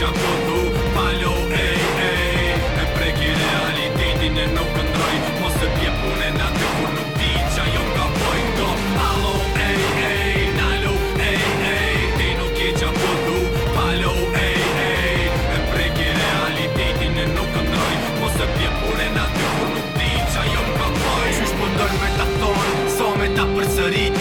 qa këtu Palo, ej, ej E preki realitetin e nuk këndroj Mos pje pune na kur nuk di qa jo ka boj Go, ej, ej Nalo, ej, ej Ti nuk je qa këtu Palo, ej, ej E preki realitetin e nuk këndroj Mos pje pune na kur nuk di qa jo ka boj Qysh pëndër po me ta So me ta përsërit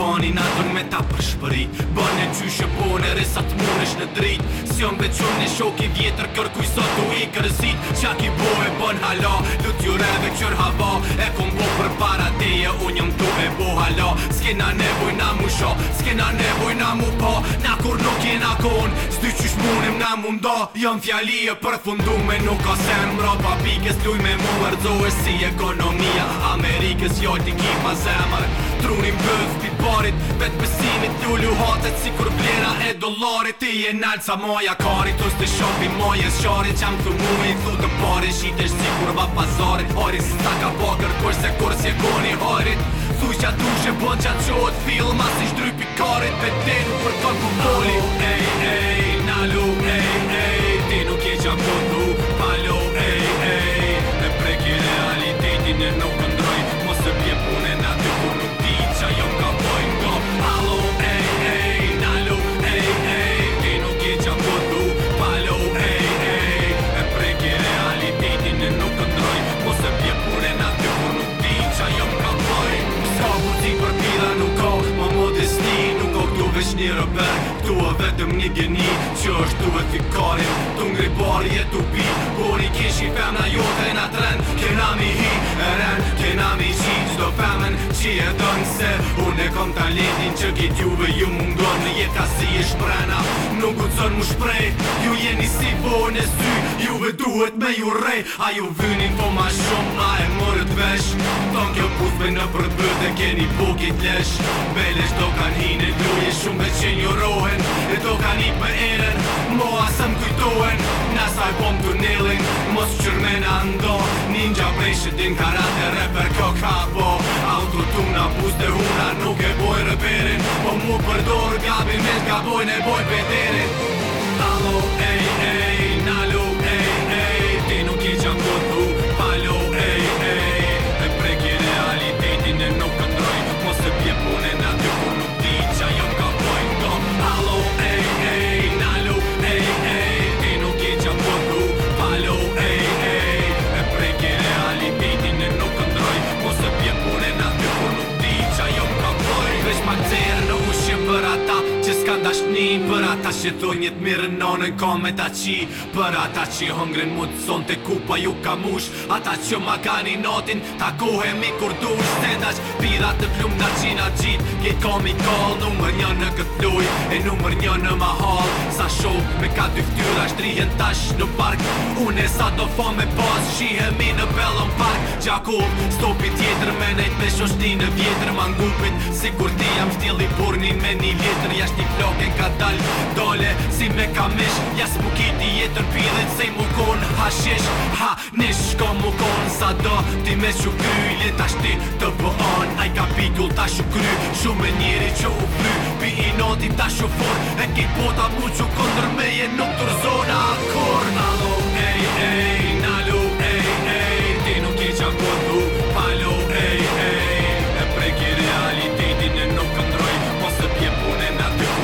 Bani na dhën me ta përshpëri Bani në qyshë po në resa të mërësh në dritë Si jom beqëm në shok i vjetër kër kuj sa du i kërësit Qa ki bo e bon hala Lut ju reve kër hava E kom bo për para teje Unë jom du e bo hala Skena ne boj na mu sha Skena ne boj na mu pa po. Na kur nuk i na kon Sdy qysh munim na mu mda Jom fjali e për fundume Nuk ka sen mra papikes Luj me mu ardzo e si ekonomia Amerikës jo ti ki ma zemër Trunim pëth parit Vet besimit një luhatet si kur blera e dolarit Ti e nalë sa moja karit Tu s'te shopi moje s'qarit Qam të muve i thu të parit Shitesh si kur va pazarit Arit s'ta ka po kërkosh se kur si e koni harit Thu i qatë ushe bën qatë qohet Fil mas i shdrypi karit Pe te nuk për të kërkoli ej, ej, nalu, ej, ej Ti nuk e qam do thu një rebel Tu e vetëm një geni Që është tu e fikari Tu ngri pari e tupi Por i kishin femna jote e na tren Kena mi hi e ren që e donë se Unë e kom talentin që kit juve ju mundon Në jetë ka si e shprena Nuk u tësën më shprej Ju jeni si po në sy Juve duhet me ju rej A ju vynin po ma shumë A e morë vesh Ton kjo puzve në përbër dhe keni po lesh Belesh do kan hine Doje shumë dhe që një rohen E do kan i për eren Mo asëm kujtohen Nasa bom të nilin Mos qërmena ndo Ninja brej shëtin karate Rapper kjo ka bo n-a pus de una, că voi repere Omul për dorë, ca voi ne voi vedere. dashni Për ata që thonjit mirë në në në kome ta qi Për ata që hëngrin mu të të kupa ju ka mush Ata që ma ka një notin ta kohemi kur dush Të dash pira të plumë në qina gjit Kjetë kam i kol numër një në këtë luj E numër një në ma hall Sa show me ka dy ftyra shtrihen tash në park Unë e sa do fa me pas Shihemi në Bellon Park Gjako, stopi tjetër me nejt me shoshti në vjetër Ma si kur ti jam shtjeli burni me një letër Jasht një plok e ka dal Dole, si me ka mish Jas mu kiti jetër pilit Se mu kon hashish Ha, nish, shko mu Sa do ti me shukry Let tash ti të i Aj kapitull tash u kry Shumë njëri që u fry E ki pota kondër meje nuk tër zona kur Na lu, ej, ej, na lu, ej, ej Ti nuk ki qa ku du, pa lu, ej, ej E preki realitetin e nuk këndroj Po se pje pune me